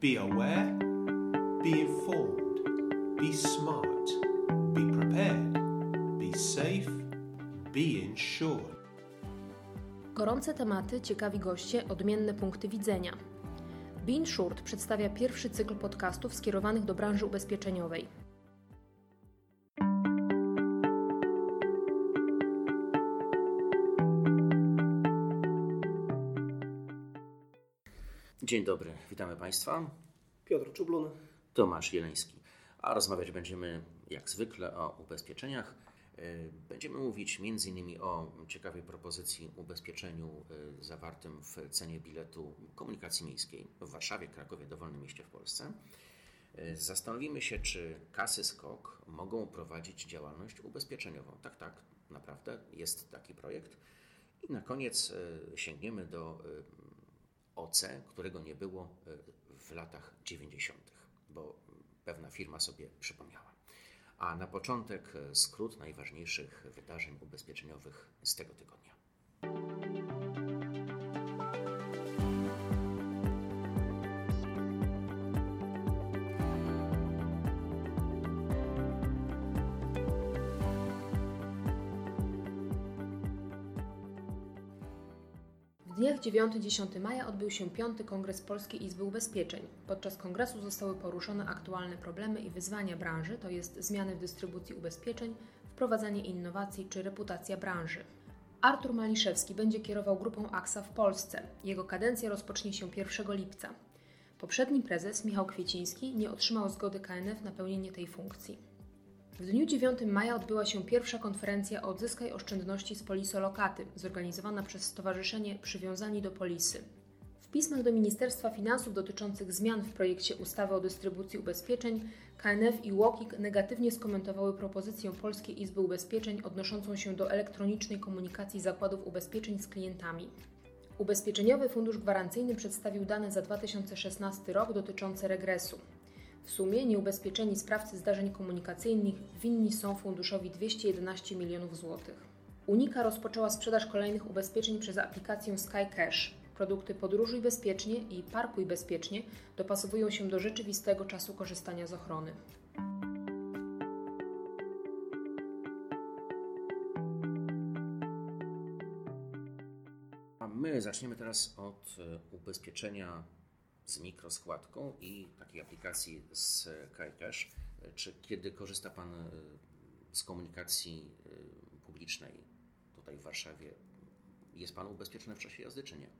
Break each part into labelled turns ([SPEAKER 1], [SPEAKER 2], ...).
[SPEAKER 1] Be aware, be informed, be smart, be prepared, be safe, be insured.
[SPEAKER 2] Gorące tematy, ciekawi goście, odmienne punkty widzenia. Bean Short przedstawia pierwszy cykl podcastów skierowanych do branży ubezpieczeniowej.
[SPEAKER 3] Dzień dobry, witamy Państwa.
[SPEAKER 4] Piotr Czublun.
[SPEAKER 3] Tomasz Jeleński. A rozmawiać będziemy jak zwykle o ubezpieczeniach. Y, Będziemy mówić m.in. o ciekawej propozycji ubezpieczeniu y, zawartym w cenie biletu komunikacji miejskiej w Warszawie, Krakowie, dowolnym mieście w Polsce. Y, Zastanowimy się, czy kasy SKOK mogą prowadzić działalność ubezpieczeniową. Tak, tak, naprawdę jest taki projekt. I na koniec sięgniemy do OC, którego nie było y, w latach 90., bo pewna firma sobie przypomniała. A na początek y, skrót najważniejszych wydarzeń ubezpieczeniowych z tego tygodnia.
[SPEAKER 2] Dniach 9-10 maja odbył się piąty Kongres Polskiej Izby Ubezpieczeń. Podczas kongresu zostały poruszone aktualne problemy i wyzwania branży, to jest zmiany w dystrybucji ubezpieczeń, wprowadzanie innowacji czy reputacja branży. Artur Maliszewski będzie kierował grupą AXA w Polsce. Jego kadencja rozpocznie się 1 lipca. Poprzedni prezes, Michał Kwieciński, nie otrzymał zgody KNF na pełnienie tej funkcji. W dniu 9 maja odbyła się pierwsza konferencja Odzyskaj oszczędności z Polisolokaty, zorganizowana przez Stowarzyszenie Przywiązani do Polisy. W pismach do Ministerstwa Finansów dotyczących zmian w projekcie ustawy o dystrybucji ubezpieczeń KNF i UOKiK negatywnie skomentowały propozycję Polskiej Izby Ubezpieczeń odnoszącą się do elektronicznej komunikacji zakładów ubezpieczeń z klientami. Ubezpieczeniowy Fundusz Gwarancyjny przedstawił dane za 2016 rok dotyczące regresu. W sumie nieubezpieczeni sprawcy zdarzeń komunikacyjnych winni są funduszowi 211 milionów złotych. Unika rozpoczęła sprzedaż kolejnych ubezpieczeń przez aplikację Sky Cash. Produkty Podróżuj bezpiecznie i Parkuj bezpiecznie dopasowują się do rzeczywistego czasu korzystania z ochrony.
[SPEAKER 3] My zaczniemy teraz od e, ubezpieczenia z mikroskładką i takiej aplikacji z KaiCash. E, Czy kiedy korzysta Pan e, z komunikacji e, publicznej tutaj w Warszawie, jest Pan ubezpieczony w czasie jazdy, czy nie?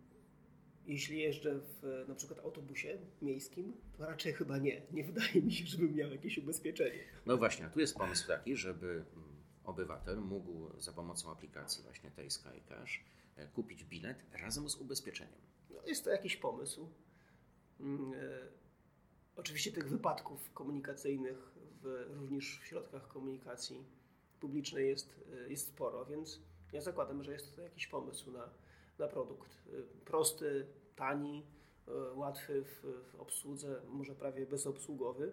[SPEAKER 4] Jeśli jeżdżę w na przykład autobusie miejskim, to raczej chyba nie. Nie wydaje mi się, żebym miał jakieś ubezpieczenie.
[SPEAKER 3] No właśnie, a tu jest pomysł taki, żeby mm, obywatel mógł za pomocą aplikacji właśnie tej SkyCash kupić bilet razem z ubezpieczeniem.
[SPEAKER 4] No, jest to jakiś pomysł. Mm, e, Oczywiście tych wypadków komunikacyjnych w, również w środkach komunikacji publicznej jest, e, jest sporo, więc ja zakładam, że jest to jakiś pomysł na, na produkt. E, Prosty, tani, łatwy w, w obsłudze, może prawie bezobsługowy.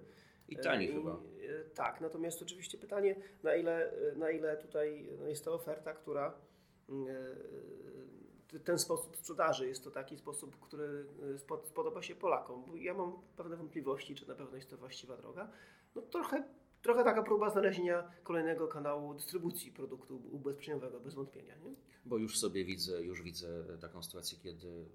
[SPEAKER 3] I tani
[SPEAKER 4] E,
[SPEAKER 3] chyba.
[SPEAKER 4] Tak, natomiast oczywiście pytanie, na ile, na ile tutaj no, jest to oferta, która mm, ten sposób sprzedaży jest to taki sposób, który e, spod- spodoba się Polakom. Ja mam pewne wątpliwości, czy na pewno jest to właściwa droga. No trochę, trochę taka próba znalezienia kolejnego kanału dystrybucji produktu ubezpieczeniowego, bez wątpienia. Nie?
[SPEAKER 3] Bo już sobie widzę, już widzę taką sytuację, kiedy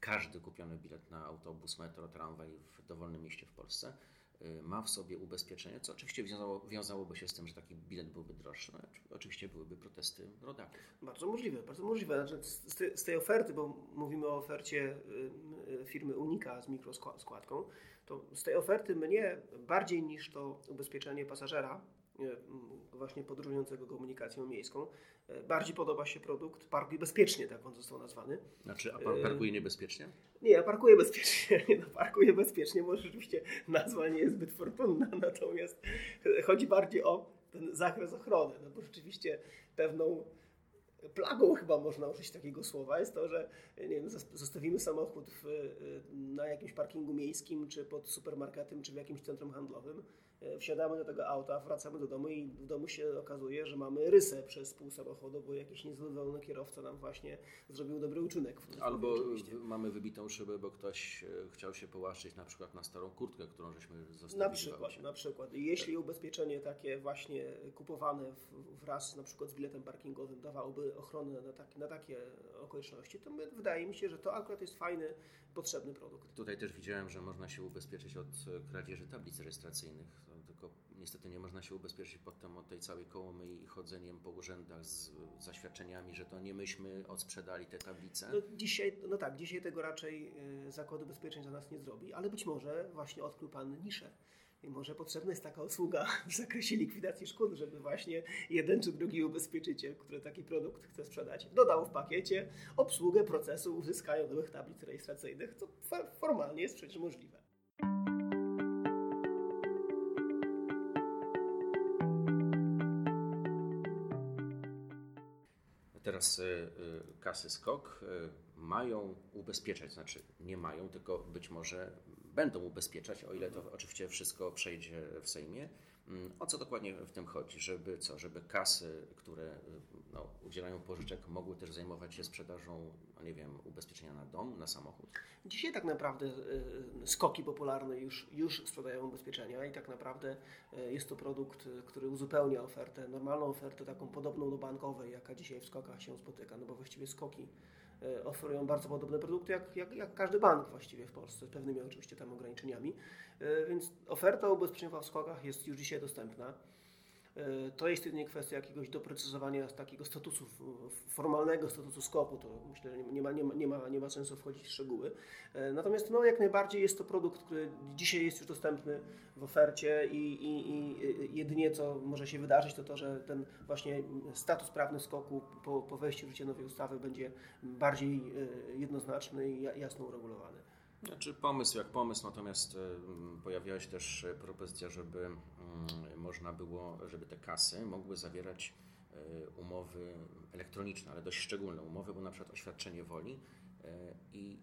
[SPEAKER 3] każdy kupiony bilet na autobus, metro, tramwaj w dowolnym mieście w Polsce y, ma w sobie ubezpieczenie, co oczywiście wiązało, wiązałoby się z tym, że taki bilet byłby droższy. No, oczywiście byłyby protesty rodaków.
[SPEAKER 4] Bardzo możliwe, bardzo możliwe. Znaczy, z, z tej oferty, bo mówimy o ofercie y, y, firmy Unika z mikroskładką, to z tej oferty mnie bardziej niż to ubezpieczenie pasażera, y, właśnie podróżującego komunikacją miejską, y, bardziej podoba się produkt Parkuj Bezpiecznie, tak on został nazwany.
[SPEAKER 3] Znaczy, a pan
[SPEAKER 4] Y,
[SPEAKER 3] parkuje niebezpiecznie?
[SPEAKER 4] Nie, ja parkuję bezpiecznie. Nie, no, parkuję bezpiecznie, może rzeczywiście nazwa nie jest zbyt fortunna, natomiast chodzi bardziej o ten zakres ochrony. No bo rzeczywiście pewną plagą chyba można użyć takiego słowa jest to, że nie wiem, zostawimy samochód w, na jakimś parkingu miejskim, czy pod supermarketem, czy w jakimś centrum handlowym e, wsiadamy do tego auta, wracamy do domu i w domu się okazuje, że mamy rysę przez pół samochodu, bo jakiś niezadowolony kierowca nam właśnie zrobił dobry uczynek.
[SPEAKER 3] Albo
[SPEAKER 4] oczywiście.
[SPEAKER 3] w- mamy wybitą szybę, bo ktoś e, chciał się połaszczyć na przykład na starą kurtkę, którą żeśmy zostawili
[SPEAKER 4] Na przykład,
[SPEAKER 3] aucie.
[SPEAKER 4] na przykład. Jeśli ubezpieczenie takie właśnie kupowane wraz na przykład z biletem parkingowym dawałoby ochronę na, taki, na takie okoliczności, to my, wydaje mi się, że to akurat jest fajny, potrzebny produkt.
[SPEAKER 3] Tutaj też widziałem, że można się ubezpieczyć od e, kradzieży tablic rejestracyjnych, niestety nie można się ubezpieczyć potem od tej całej kołomyi i chodzeniem po urzędach z zaświadczeniami, że to nie myśmy odsprzedali te tablice.
[SPEAKER 4] No, dzisiaj, no tak, dzisiaj tego raczej y, Zakład Ubezpieczeń za nas nie zrobi, ale być może właśnie odkrył Pan niszę. I może potrzebna jest taka usługa w zakresie likwidacji szkód, żeby właśnie jeden czy drugi ubezpieczyciel, który taki produkt chce sprzedać, dodał w pakiecie obsługę procesu uzyskania nowych tablic rejestracyjnych, co formalnie jest przecież możliwe.
[SPEAKER 3] Teraz y, y, kasy skok y, mają ubezpieczać, znaczy nie mają, tylko być może będą ubezpieczać, o ile to oczywiście wszystko przejdzie w Sejmie. Mm, O co dokładnie w tym chodzi? Żeby co? Żeby kasy, które y, no, udzielają pożyczek, mogły też zajmować się sprzedażą, no nie wiem, ubezpieczenia na dom, na samochód?
[SPEAKER 4] Dzisiaj tak naprawdę y, skoki popularne już, już sprzedają ubezpieczenia i tak naprawdę y, jest to produkt, y, który uzupełnia ofertę, normalną ofertę taką podobną do bankowej, jaka dzisiaj w skokach się spotyka, no bo właściwie skoki y, oferują bardzo podobne produkty jak, jak, jak każdy bank właściwie w Polsce, z pewnymi oczywiście tam ograniczeniami, Y, więc oferta ubezpieczeniowa w skokach jest już dzisiaj dostępna. E, To jest jedynie kwestia jakiegoś doprecyzowania takiego statusu, formalnego statusu skoku. To myślę, że nie ma, nie ma, nie ma, nie ma sensu wchodzić w szczegóły. E, Natomiast no, jak najbardziej jest to produkt, który dzisiaj jest już dostępny w ofercie i, i, i jedynie co może się wydarzyć, to to, że ten właśnie status prawny skoku po, po wejściu w życie nowej ustawy będzie bardziej e, jednoznaczny i ja- jasno uregulowany.
[SPEAKER 3] Znaczy pomysł jak pomysł, natomiast y, pojawiła się też y, propozycja, żeby y, można było, żeby te kasy mogły zawierać umowy elektroniczne, ale dość szczególne umowy, bo na przykład oświadczenie woli i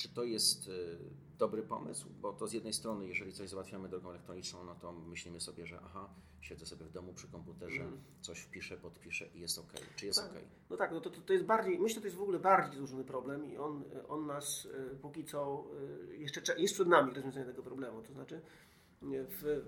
[SPEAKER 3] czy to jest y, dobry pomysł, bo to z jednej strony, jeżeli coś załatwiamy drogą elektroniczną, no to myślimy sobie, że aha, siedzę sobie w domu przy komputerze, coś wpiszę, podpiszę i jest ok. Czy jest ok?
[SPEAKER 4] No tak, no to, to, to jest bardziej, myślę, że to jest w ogóle bardziej złożony problem i on, on nas y, póki co y, jeszcze cze- jest przed nami rozwiązanie tego problemu. To znaczy, y, w,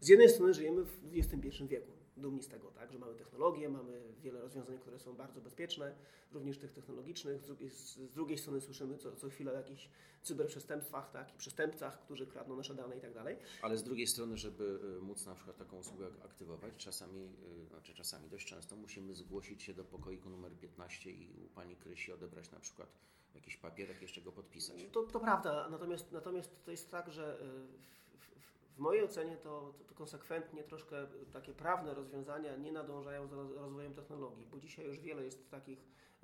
[SPEAKER 4] z jednej strony żyjemy w XXI wieku, dumni z tego, tak, że mamy technologię, mamy wiele rozwiązań, które są bardzo bezpieczne, również tych technologicznych. Z drugiej, z, drugiej strony słyszymy co, co chwilę o jakichś cyberprzestępstwach, tak, i przestępcach, którzy kradną nasze dane i tak dalej.
[SPEAKER 3] Ale z drugiej strony, żeby y, móc na przykład taką usługę aktywować, czasami, y, znaczy czasami dość często musimy zgłosić się do pokoiku numer 15 i u pani Krysi odebrać na przykład jakiś papierek, jeszcze go podpisać.
[SPEAKER 4] To, to prawda, natomiast, natomiast to jest tak, że y, mojej ocenie to, to, to konsekwentnie troszkę takie prawne rozwiązania nie nadążają za roz- rozwojem technologii, bo dzisiaj już wiele jest takich,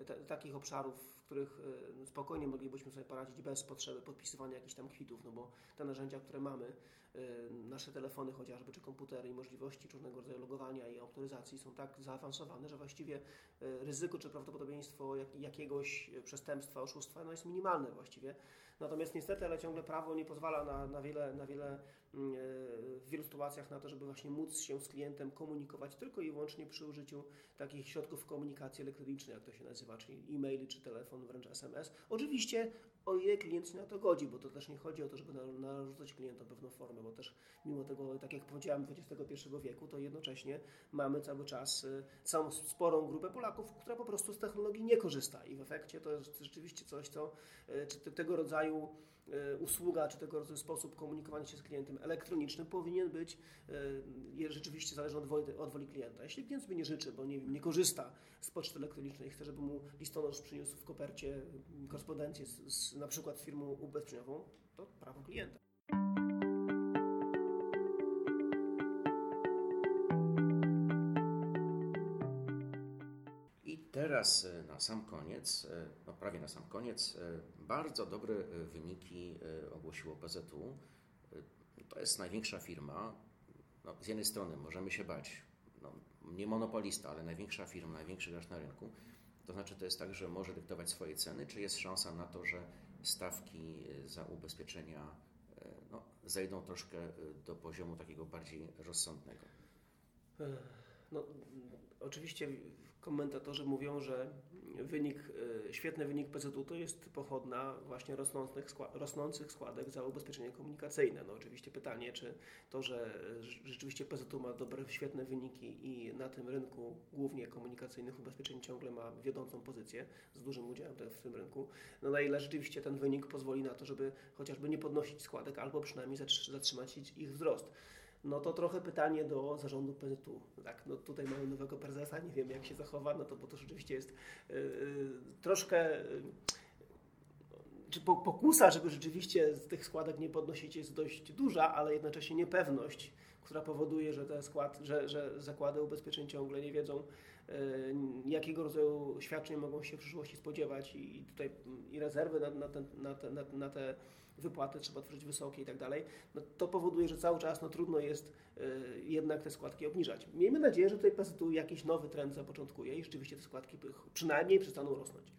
[SPEAKER 4] ta, takich obszarów, w których y, spokojnie moglibyśmy sobie poradzić bez potrzeby podpisywania jakichś tam kwitów, no bo te narzędzia, które mamy, y, nasze telefony chociażby, czy komputery i możliwości różnego rodzaju logowania i autoryzacji są tak zaawansowane, że właściwie y, ryzyko czy prawdopodobieństwo jak, jakiegoś przestępstwa, oszustwa no jest minimalne właściwie. Natomiast niestety, ale ciągle prawo nie pozwala na, na wiele, na wiele, mm, e, w wielu sytuacjach na to, żeby właśnie móc się z klientem komunikować tylko i wyłącznie przy użyciu takich środków komunikacji elektronicznej, jak to się nazywa, czyli e-mail czy telefon, wręcz SMS. Oczywiście o ile klient się na to godzi, bo to też nie chodzi o to, żeby na- narzucać klientom pewną formę, bo też mimo tego, tak jak powiedziałem, XXI wieku, to jednocześnie mamy cały czas y, całą sporą grupę Polaków, która po prostu z technologii nie korzysta i w efekcie to jest rzeczywiście coś, co y, czy te- tego rodzaju y, usługa, czy tego rodzaju sposób komunikowania się z klientem elektronicznym powinien być je- rzeczywiście zależny od woli, od woli klienta. Jeśli klient sobie nie życzy, bo nie, nie korzysta z poczty elektronicznej, chce, żeby mu listonosz przyniósł w kopercie y, korespondencję z, z, na przykład firmą ubezpieczeniową, to prawo klienta.
[SPEAKER 3] I teraz e, na sam koniec, e, no prawie na sam koniec, e, bardzo dobre e, wyniki ogłosiło PZU. To jest największa firma. No, z jednej strony możemy się bać, no, nie monopolista, ale największa firma, największy gracz na rynku. To znaczy to jest tak, że może dyktować swoje ceny, czy jest szansa na to, że stawki za ubezpieczenia no, zejdą troszkę do poziomu takiego bardziej rozsądnego.
[SPEAKER 4] No, oczywiście komentatorzy mówią, że wynik, e, świetny wynik PZU to jest pochodna właśnie rosnących, rosnących składek za ubezpieczenie komunikacyjne. No oczywiście pytanie, czy to, że rzeczywiście PZU ma dobre, świetne wyniki i na tym rynku głównie komunikacyjnych ubezpieczeń ciągle ma wiodącą pozycję z dużym udziałem w tym rynku, no na ile rzeczywiście ten wynik pozwoli na to, żeby chociażby nie podnosić składek albo przynajmniej zatrzymać ich wzrost no to trochę pytanie do zarządu PZU. Tak, no tutaj mamy nowego prezesa, nie wiem jak się zachowa, no to bo to rzeczywiście jest yy, troszkę yy, czy pokusa, żeby rzeczywiście z tych składek nie podnosić jest dość duża, ale jednocześnie niepewność, która powoduje, że te skład, że, że zakłady ubezpieczeń ciągle nie wiedzą, jakiego rodzaju świadczeń mogą się w przyszłości spodziewać i tutaj i rezerwy na, na, ten, na, te, na, na te wypłaty trzeba tworzyć wysokie i tak dalej, no to powoduje, że cały czas no, trudno jest y, jednak te składki obniżać. Miejmy nadzieję, że tutaj PZU jakiś nowy trend zapoczątkuje i rzeczywiście te składki przynajmniej przestaną rosnąć.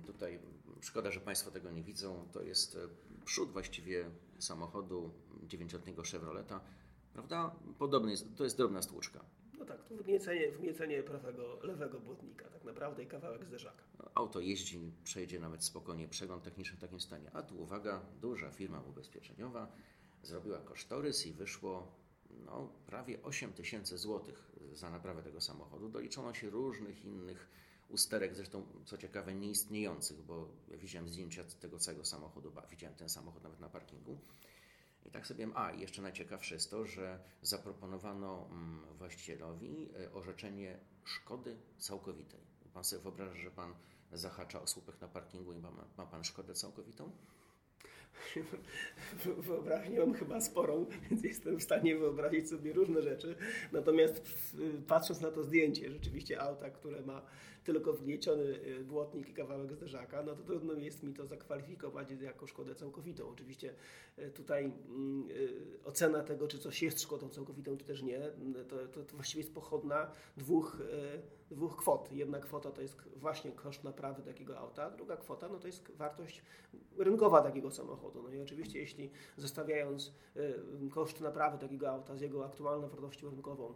[SPEAKER 3] Tutaj szkoda, że Państwo tego nie widzą. To jest e, przód właściwie samochodu dziewięcioletniego Chevroleta Prawda? Podobnie jest, to jest drobna stłuczka.
[SPEAKER 4] No tak, to wgniecenie, wgniecenie prawego, lewego błotnika, tak naprawdę i kawałek zderzaka.
[SPEAKER 3] No, auto jeździ, przejdzie nawet spokojnie przegląd techniczny w takim stanie. A tu uwaga, duża firma ubezpieczeniowa zrobiła kosztorys i wyszło no, prawie 8 tysięcy złotych za naprawę tego samochodu. Doliczono się różnych innych usterek, zresztą co ciekawe nieistniejących, bo ja widziałem zdjęcia tego całego samochodu, widziałem ten samochód nawet na parkingu. I tak sobie, a jeszcze najciekawsze jest to, że zaproponowano mm, właścicielowi e, orzeczenie szkody całkowitej. Pan sobie wyobraża, że pan zahacza o słupek na parkingu i ma, ma pan szkodę całkowitą?
[SPEAKER 4] Wyobraźnię mam chyba sporą, więc jestem w stanie wyobrazić sobie różne rzeczy. Natomiast patrząc na to zdjęcie, rzeczywiście auta, które ma tylko wgnieciony y, błotnik i kawałek zderzaka, no to trudno jest mi to zakwalifikować jako szkodę całkowitą. Oczywiście y, tutaj y, ocena tego, czy coś jest szkodą całkowitą, czy też nie, to, to, to właściwie jest pochodna dwóch, dwóch kwot. Jedna kwota to jest właśnie koszt naprawy takiego auta, druga kwota no to jest wartość rynkowa takiego samochodu. No i oczywiście jeśli zestawiając koszt naprawy takiego auta z jego aktualną wartością rynkową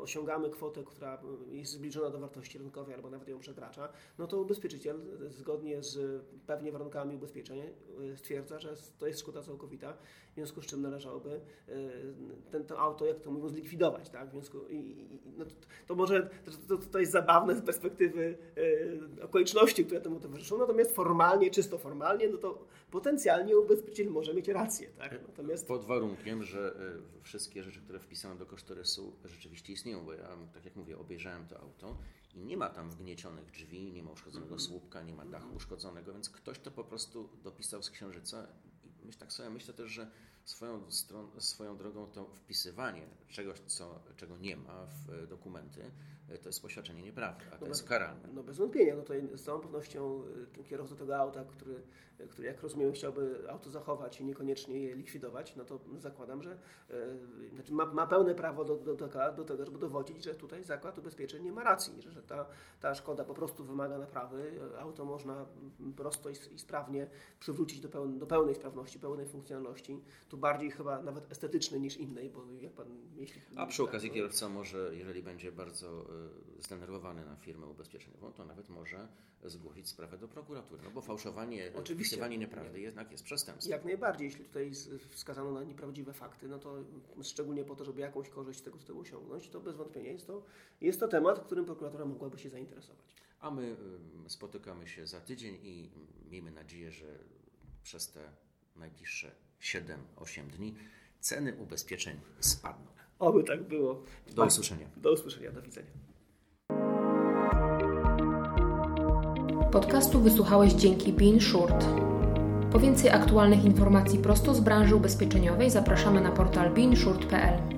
[SPEAKER 4] osiągamy kwotę, która jest zbliżona do wartości rynkowej albo nawet ją przekracza, no to ubezpieczyciel zgodnie z pewnie warunkami ubezpieczenia e, stwierdza, że to jest szkoda całkowita, w związku z czym należałoby e, ten, to auto, jak to mówią, zlikwidować. Tak? W związku, i, no to, to, może to, to, jest zabawne z perspektywy e, okoliczności, które temu towarzyszą, natomiast formalnie, czysto formalnie, no to potencjalnie ubezpieczyciel może mieć rację. Tak?
[SPEAKER 3] Natomiast... Pod warunkiem, że wszystkie rzeczy, które wpisałem do kosztorysu rzeczywiście istnieją, bo ja, tak jak mówię, obejrzałem to auto i nie ma tam wgniecionych drzwi, nie ma uszkodzonego słupka, nie ma dachu uszkodzonego, więc ktoś to po prostu dopisał z księżyca. I myśl, tak sobie myślę też, że swoją, stron, swoją drogą to wpisywanie czegoś, co, czego nie ma w dokumenty, to jest poświadczenie nieprawdy, a to no jest karalne.
[SPEAKER 4] No bez wątpienia, no to z całą pewnością y, ten kierowca tego auta, który, który jak rozumiem chciałby auto zachować i niekoniecznie je likwidować, no to zakładam, że znaczy ma, ma, pełne prawo do, do, do, do, tego, żeby dowodzić, że tutaj zakład ubezpieczeń nie ma racji, że, że ta, ta szkoda po prostu wymaga naprawy, auto można prosto i, i sprawnie przywrócić do, pełn, do pełnej sprawności, pełnej funkcjonalności, tu bardziej chyba nawet estetycznej niż innej, bo jak pan... Jeśli,
[SPEAKER 3] A przy okazji tak, kierowca może, jeżeli będzie bardzo Y, zdenerwowany na firmę ubezpieczeniową, to nawet może zgłosić sprawę do prokuratury. No bo fałszowanie, wpisywanie nieprawdy jednak jest przestępstwem.
[SPEAKER 4] Jak najbardziej, jeśli tutaj wskazano na nieprawdziwe fakty, no to szczególnie po to, żeby jakąś korzyść z tego tytułu osiągnąć, to bez wątpienia jest to, jest to temat, którym prokuratura mogłaby się zainteresować.
[SPEAKER 3] A my y, spotykamy się za tydzień i miejmy nadzieję, że przez te najbliższe 7-8 dni ceny ubezpieczeń spadną.
[SPEAKER 4] Oby tak było.
[SPEAKER 3] Do usłyszenia.
[SPEAKER 4] Do usłyszenia, do widzenia.
[SPEAKER 2] Podcastu wysłuchałeś dzięki Bean Short. Po więcej aktualnych informacji prosto z branży ubezpieczeniowej zapraszamy na portal beanshort.pl.